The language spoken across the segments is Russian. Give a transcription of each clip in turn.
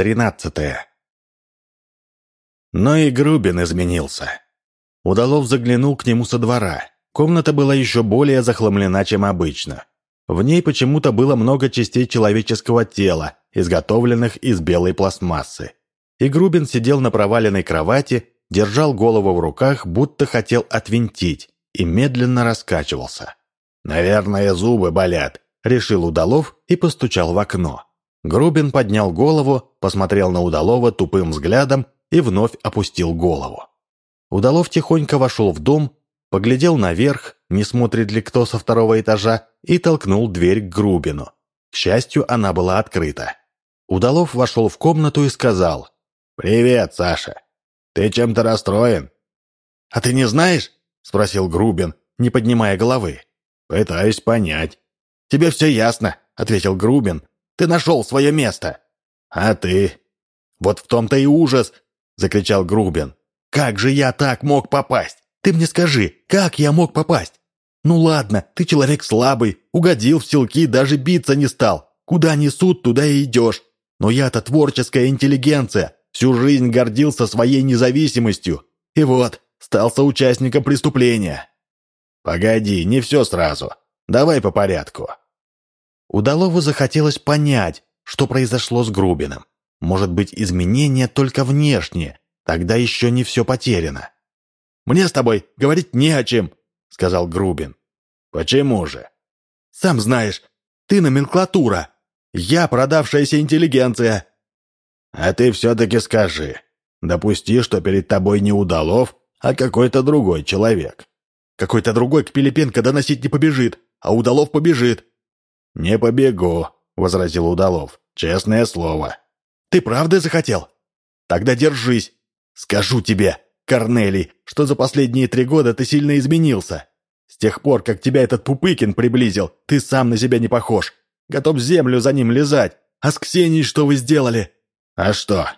тринадцатая. Но и Грубин изменился. Удалов заглянул к нему со двора. Комната была еще более захламлена, чем обычно. В ней почему-то было много частей человеческого тела, изготовленных из белой пластмассы. И Грубин сидел на проваленной кровати, держал голову в руках, будто хотел отвинтить, и медленно раскачивался. «Наверное, зубы болят», — решил Удалов и постучал в окно. Грубин поднял голову, посмотрел на Удалова тупым взглядом и вновь опустил голову. Удалов тихонько вошел в дом, поглядел наверх, не смотрит ли кто со второго этажа, и толкнул дверь к Грубину. К счастью, она была открыта. Удалов вошел в комнату и сказал «Привет, Саша. Ты чем-то расстроен?» «А ты не знаешь?» — спросил Грубин, не поднимая головы. «Пытаюсь понять». «Тебе все ясно», — ответил Грубин. «Ты нашел свое место». «А ты?» «Вот в том-то и ужас», — закричал Грубин. «Как же я так мог попасть? Ты мне скажи, как я мог попасть? Ну ладно, ты человек слабый, угодил в селки, даже биться не стал. Куда несут, туда и идешь. Но я-то творческая интеллигенция, всю жизнь гордился своей независимостью. И вот, стал соучастником преступления. Погоди, не все сразу. Давай по порядку. Удалову захотелось понять, что произошло с Грубиным. Может быть, изменения только внешние, тогда еще не все потеряно. «Мне с тобой говорить не о чем», — сказал Грубин. «Почему же?» «Сам знаешь, ты номенклатура, я продавшаяся интеллигенция». «А ты все-таки скажи, допусти, что перед тобой не Удалов, а какой-то другой человек». «Какой-то другой к Пилипенко доносить не побежит, а Удалов побежит». «Не побегу», — возразил Удалов. «Честное слово». «Ты правда захотел? Тогда держись. Скажу тебе, Корнелий, что за последние три года ты сильно изменился. С тех пор, как тебя этот Пупыкин приблизил, ты сам на себя не похож. Готов землю за ним лизать. А с Ксенией что вы сделали? А что?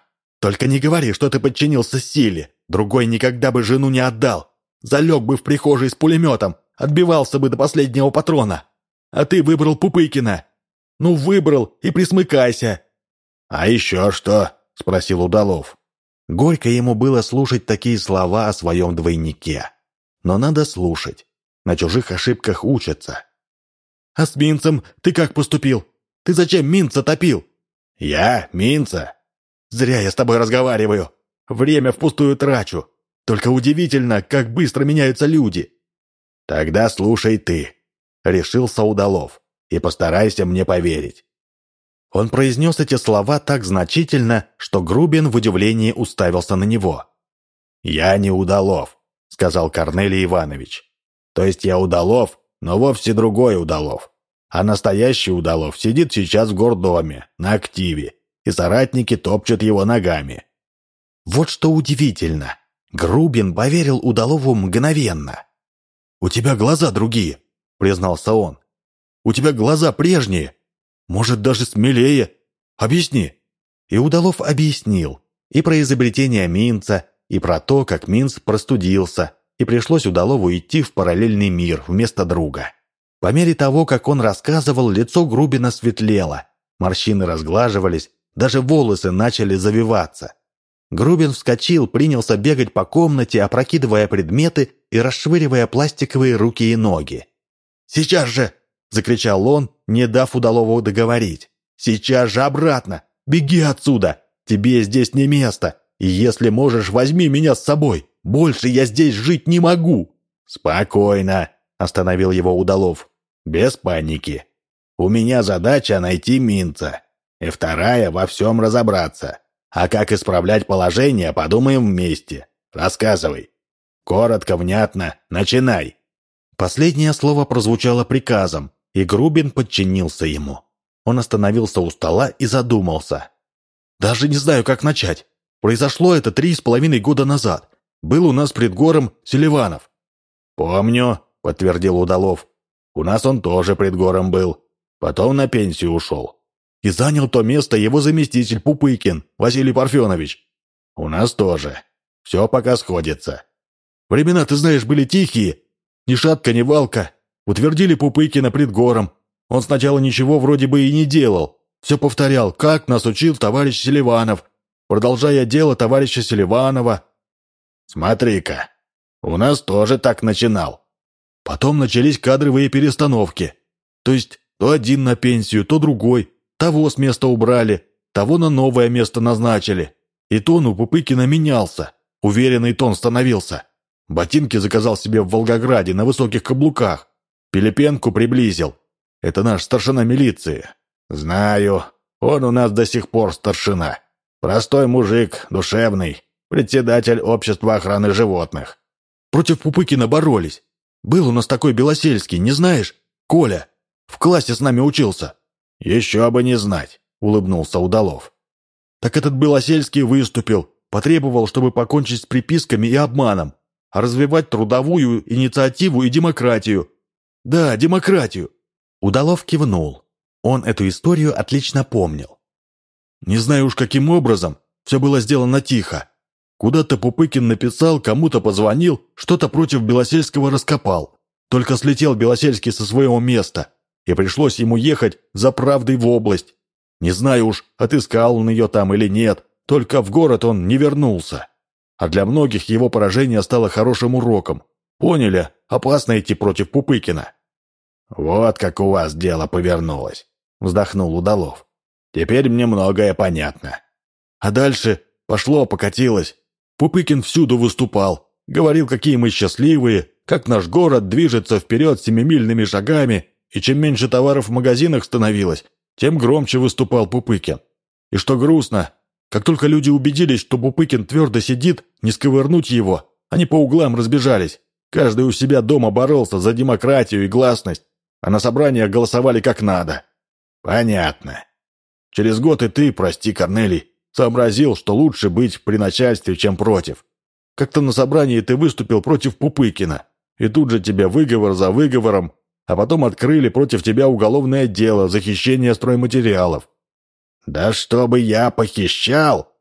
Только не говори, что ты подчинился силе. Другой никогда бы жену не отдал. Залег бы в прихожей с пулеметом, отбивался бы до последнего патрона. А ты выбрал Пупыкина. Ну, выбрал и присмыкайся. А еще что? Спросил Удалов. Горько ему было слушать такие слова о своем двойнике. Но надо слушать. На чужих ошибках учатся. «А с Минцем ты как поступил? Ты зачем Минца топил?» «Я? Минца?» «Зря я с тобой разговариваю. Время впустую трачу. Только удивительно, как быстро меняются люди». «Тогда слушай ты», — решил Саудолов, «и постарайся мне поверить. Он произнес эти слова так значительно, что Грубин в удивлении уставился на него. «Я не Удалов», — сказал Корнелий Иванович. «То есть я Удалов, но вовсе другой Удалов. А настоящий Удалов сидит сейчас в гордоме, на активе, и соратники топчут его ногами». Вот что удивительно. Грубин поверил Удалову мгновенно. «У тебя глаза другие», — признался он. «У тебя глаза прежние, может, даже смелее. Объясни». И Удалов объяснил. И про изобретение Минца, и про то, как Минц простудился, и пришлось Удалову идти в параллельный мир вместо друга. По мере того, как он рассказывал, лицо Грубина светлело, морщины разглаживались, даже волосы начали завиваться. Грубин вскочил, принялся бегать по комнате, опрокидывая предметы и расшвыривая пластиковые руки и ноги. «Сейчас же!» Закричал он, не дав Удалову договорить. «Сейчас же обратно! Беги отсюда! Тебе здесь не место! И если можешь, возьми меня с собой! Больше я здесь жить не могу!» «Спокойно!» – остановил его Удалов. «Без паники. У меня задача найти Минца. И вторая – во всем разобраться. А как исправлять положение, подумаем вместе. Рассказывай. Коротко, внятно. Начинай!» Последнее слово прозвучало приказом, и Грубин подчинился ему. Он остановился у стола и задумался. «Даже не знаю, как начать. Произошло это три с половиной года назад. Был у нас предгором Селиванов». «Помню», — подтвердил Удалов. «У нас он тоже предгором был. Потом на пенсию ушел. И занял то место его заместитель Пупыкин, Василий Парфенович. У нас тоже. Все пока сходится. Времена, ты знаешь, были тихие. Ни шатка, ни валка. Утвердили Пупыкина предгором. Он сначала ничего вроде бы и не делал. Все повторял, как нас учил товарищ Селиванов, продолжая дело товарища Селиванова. Смотри-ка, у нас тоже так начинал. Потом начались кадровые перестановки. То есть то один на пенсию, то другой. Того с места убрали, того на новое место назначили. И тон у Пупыкина менялся. Уверенный тон становился. Ботинки заказал себе в Волгограде на высоких каблуках. Пилипенку приблизил. Это наш старшина милиции. Знаю. Он у нас до сих пор старшина. Простой мужик, душевный. Председатель общества охраны животных. Против Пупыкина боролись. Был у нас такой Белосельский, не знаешь? Коля. В классе с нами учился». «Еще бы не знать», — улыбнулся Удалов. «Так этот Белосельский выступил, потребовал, чтобы покончить с приписками и обманом, а развивать трудовую инициативу и демократию. Да, демократию». Удалов кивнул. Он эту историю отлично помнил. Не знаю уж каким образом, все было сделано тихо. Куда-то Пупыкин написал, кому-то позвонил, что-то против Белосельского раскопал. Только слетел Белосельский со своего места и пришлось ему ехать за правдой в область. Не знаю уж, отыскал он ее там или нет, только в город он не вернулся. А для многих его поражение стало хорошим уроком. Поняли, опасно идти против Пупыкина. «Вот как у вас дело повернулось», — вздохнул Удалов. «Теперь мне многое понятно». А дальше пошло, покатилось. Пупыкин всюду выступал, говорил, какие мы счастливые, как наш город движется вперед семимильными шагами, и чем меньше товаров в магазинах становилось, тем громче выступал Пупыкин. И что грустно, как только люди убедились, что Пупыкин твердо сидит, не сковырнуть его, они по углам разбежались. Каждый у себя дома боролся за демократию и гласность, а на собраниях голосовали как надо. Понятно. Через год и ты, прости, Корнелий, сообразил, что лучше быть при начальстве, чем против. Как-то на собрании ты выступил против Пупыкина, и тут же тебя выговор за выговором а потом открыли против тебя уголовное дело за хищение стройматериалов». «Да чтобы я похищал!»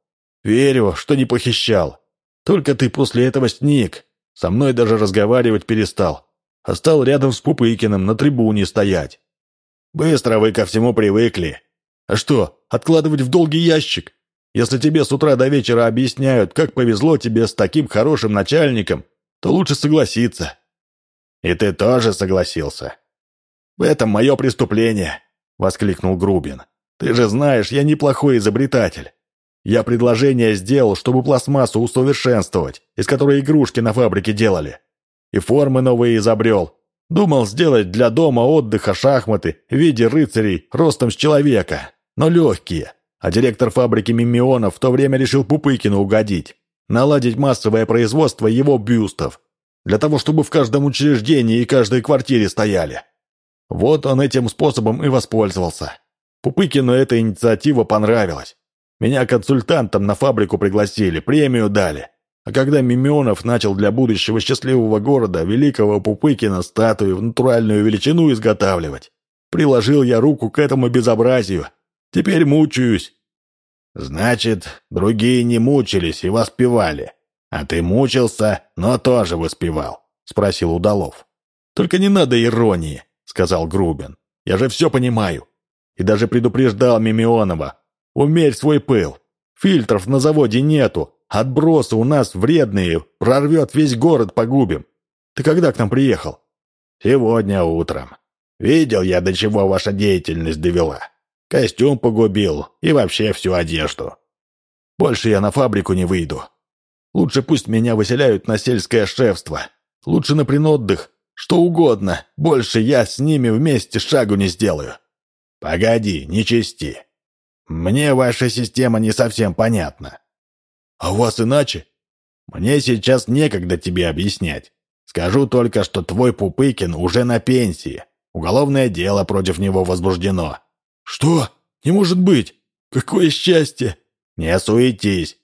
«Верю, что не похищал. Только ты после этого сник. Со мной даже разговаривать перестал. А стал рядом с Пупыкиным на трибуне стоять. Быстро вы ко всему привыкли. А что, откладывать в долгий ящик? Если тебе с утра до вечера объясняют, как повезло тебе с таким хорошим начальником, то лучше согласиться. «И ты тоже согласился?» «В этом мое преступление», — воскликнул Грубин. «Ты же знаешь, я неплохой изобретатель. Я предложение сделал, чтобы пластмассу усовершенствовать, из которой игрушки на фабрике делали. И формы новые изобрел. Думал сделать для дома отдыха шахматы в виде рыцарей ростом с человека, но легкие. А директор фабрики Мимионов в то время решил Пупыкину угодить. Наладить массовое производство его бюстов. Для того, чтобы в каждом учреждении и каждой квартире стояли. Вот он этим способом и воспользовался. Пупыкину эта инициатива понравилась. Меня консультантом на фабрику пригласили, премию дали. А когда Мимионов начал для будущего счастливого города великого Пупыкина статую в натуральную величину изготавливать, приложил я руку к этому безобразию. Теперь мучаюсь. Значит, другие не мучились и воспевали. «А ты мучился, но тоже воспевал», — спросил Удалов. «Только не надо иронии», — сказал Грубин. «Я же все понимаю. И даже предупреждал Мимионова. Умерь свой пыл. Фильтров на заводе нету. Отбросы у нас вредные. Прорвет весь город, погубим. Ты когда к нам приехал?» «Сегодня утром. Видел я, до чего ваша деятельность довела. Костюм погубил и вообще всю одежду. Больше я на фабрику не выйду. Лучше пусть меня выселяют на сельское шефство. Лучше на принотдых. Что угодно. Больше я с ними вместе шагу не сделаю. Погоди, не чисти. Мне ваша система не совсем понятна. А у вас иначе? Мне сейчас некогда тебе объяснять. Скажу только, что твой Пупыкин уже на пенсии. Уголовное дело против него возбуждено. Что? Не может быть! Какое счастье! Не суетись.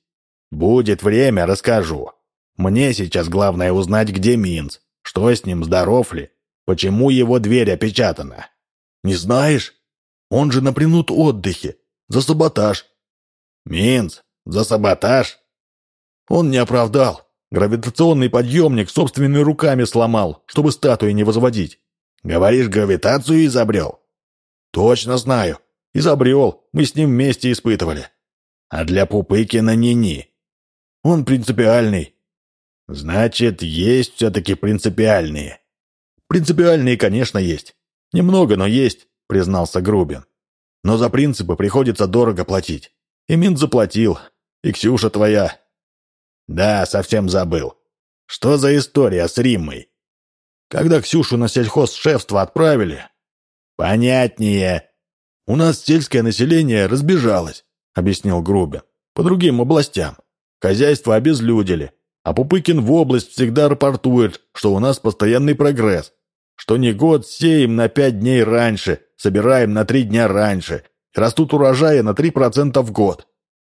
«Будет время, расскажу. Мне сейчас главное узнать, где Минц, что с ним, здоров ли, почему его дверь опечатана». «Не знаешь? Он же на принут отдыхе. За саботаж». «Минц? За саботаж?» Он не оправдал. Гравитационный подъемник собственными руками сломал, чтобы статуи не возводить. «Говоришь, гравитацию изобрел?» «Точно знаю. Изобрел, мы с ним вместе испытывали. А для Пупыкина ни-ни. Он принципиальный. Значит, есть все-таки принципиальные. Принципиальные, конечно, есть. Немного, но есть, признался Грубин. Но за принципы приходится дорого платить. И Минт заплатил. И Ксюша твоя. Да, совсем забыл. Что за история с Риммой? Когда Ксюшу на сельхозшефство отправили... Понятнее. У нас сельское население разбежалось, объяснил Грубин. По другим областям. Хозяйство обезлюдили. А Пупыкин в область всегда рапортует, что у нас постоянный прогресс. Что не год сеем на пять дней раньше, собираем на три дня раньше. Растут урожаи на три процента в год.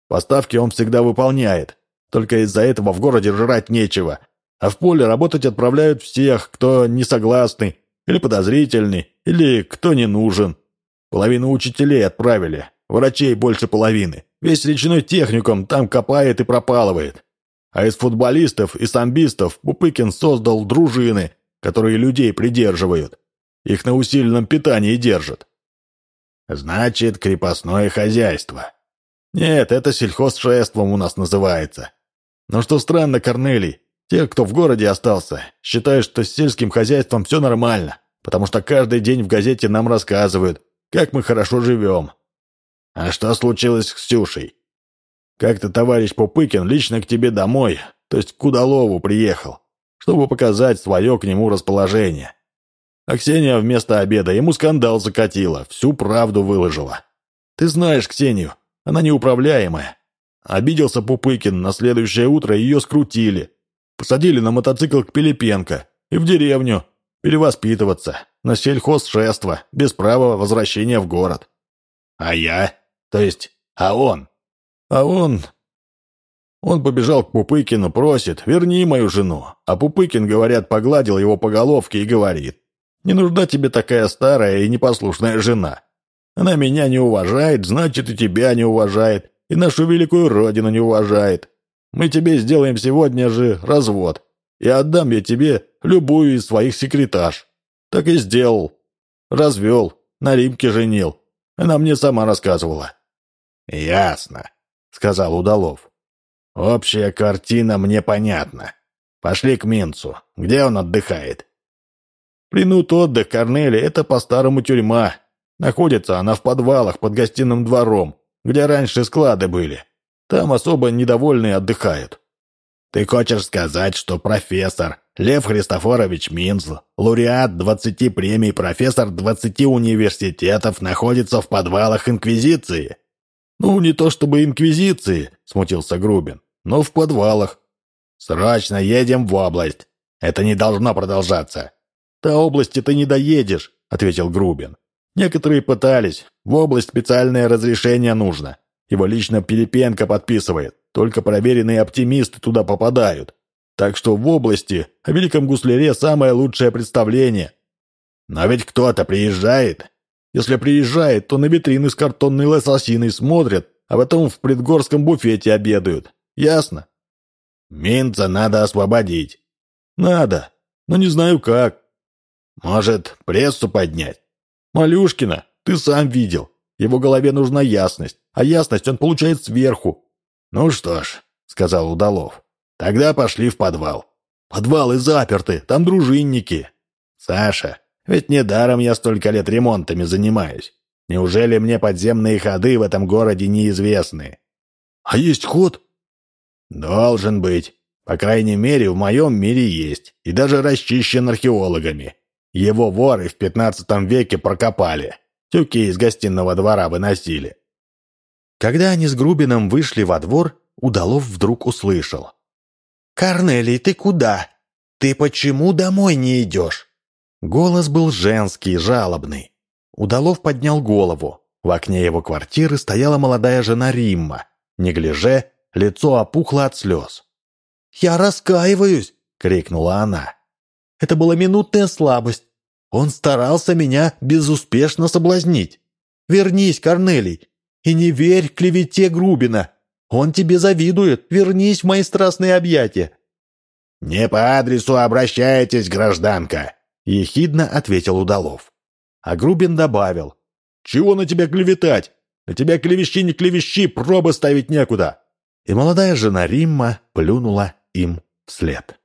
Поставки он всегда выполняет. Только из-за этого в городе жрать нечего. А в поле работать отправляют всех, кто не согласный, или подозрительный, или кто не нужен. Половину учителей отправили, врачей больше половины. Весь речной техникум там копает и пропалывает. А из футболистов и самбистов Пупыкин создал дружины, которые людей придерживают. Их на усиленном питании держат. Значит, крепостное хозяйство. Нет, это сельхозшеством у нас называется. Но что странно, Корнелий, те, кто в городе остался, считают, что с сельским хозяйством все нормально, потому что каждый день в газете нам рассказывают, как мы хорошо живем. А что случилось с Ксюшей? Как-то товарищ Пупыкин лично к тебе домой, то есть к Удалову приехал, чтобы показать свое к нему расположение. А Ксения вместо обеда ему скандал закатила, всю правду выложила. Ты знаешь Ксению, она неуправляемая. Обиделся Пупыкин, на следующее утро ее скрутили. Посадили на мотоцикл к Пилипенко и в деревню перевоспитываться, на сельхозшество, без права возвращения в город. А я? То есть, а он? А он... Он побежал к Пупыкину, просит, верни мою жену. А Пупыкин, говорят, погладил его по головке и говорит, не нужна тебе такая старая и непослушная жена. Она меня не уважает, значит, и тебя не уважает и нашу великую родину не уважает. Мы тебе сделаем сегодня же развод, и отдам я тебе любую из своих секретарш. Так и сделал. Развел, на Римке женил. Она мне сама рассказывала». «Ясно», — сказал Удалов. «Общая картина мне понятна. Пошли к Минцу. Где он отдыхает?» «Принут отдых Корнели — это по-старому тюрьма. Находится она в подвалах под гостиным двором где раньше склады были. Там особо недовольные отдыхают. Ты хочешь сказать, что профессор Лев Христофорович Минзл, лауреат 20 премий, профессор 20 университетов, находится в подвалах Инквизиции? Ну, не то чтобы Инквизиции, смутился Грубин, но в подвалах. Срочно едем в область. Это не должно продолжаться. До области ты не доедешь, ответил Грубин. Некоторые пытались. В область специальное разрешение нужно. Его лично Пилипенко подписывает. Только проверенные оптимисты туда попадают. Так что в области о Великом Гусляре самое лучшее представление. Но ведь кто-то приезжает. Если приезжает, то на витрины с картонной лососиной смотрят, а потом в предгорском буфете обедают. Ясно? Минца надо освободить. Надо, но не знаю как. Может, прессу поднять? «Малюшкина, ты сам видел. Его голове нужна ясность, а ясность он получает сверху». «Ну что ж», — сказал Удалов, — «тогда пошли в подвал». «Подвалы заперты, там дружинники». «Саша, ведь недаром я столько лет ремонтами занимаюсь. Неужели мне подземные ходы в этом городе неизвестны?» «А есть ход?» «Должен быть. По крайней мере, в моем мире есть. И даже расчищен археологами. Его воры в пятнадцатом веке прокопали. Тюки из гостиного двора выносили. Когда они с Грубином вышли во двор, Удалов вдруг услышал. «Корнелий, ты куда? Ты почему домой не идешь?» Голос был женский, жалобный. Удалов поднял голову. В окне его квартиры стояла молодая жена Римма. Неглиже, лицо опухло от слез. «Я раскаиваюсь!» — крикнула она. Это была минутная слабость. Он старался меня безуспешно соблазнить. Вернись, Корнелий, и не верь клевете Грубина. Он тебе завидует. Вернись в мои страстные объятия». «Не по адресу обращайтесь, гражданка», — ехидно ответил Удалов. А Грубин добавил. Чего на тебя клеветать? На тебя клевещи не клевещи, пробы ставить некуда!» И молодая жена Римма плюнула им вслед.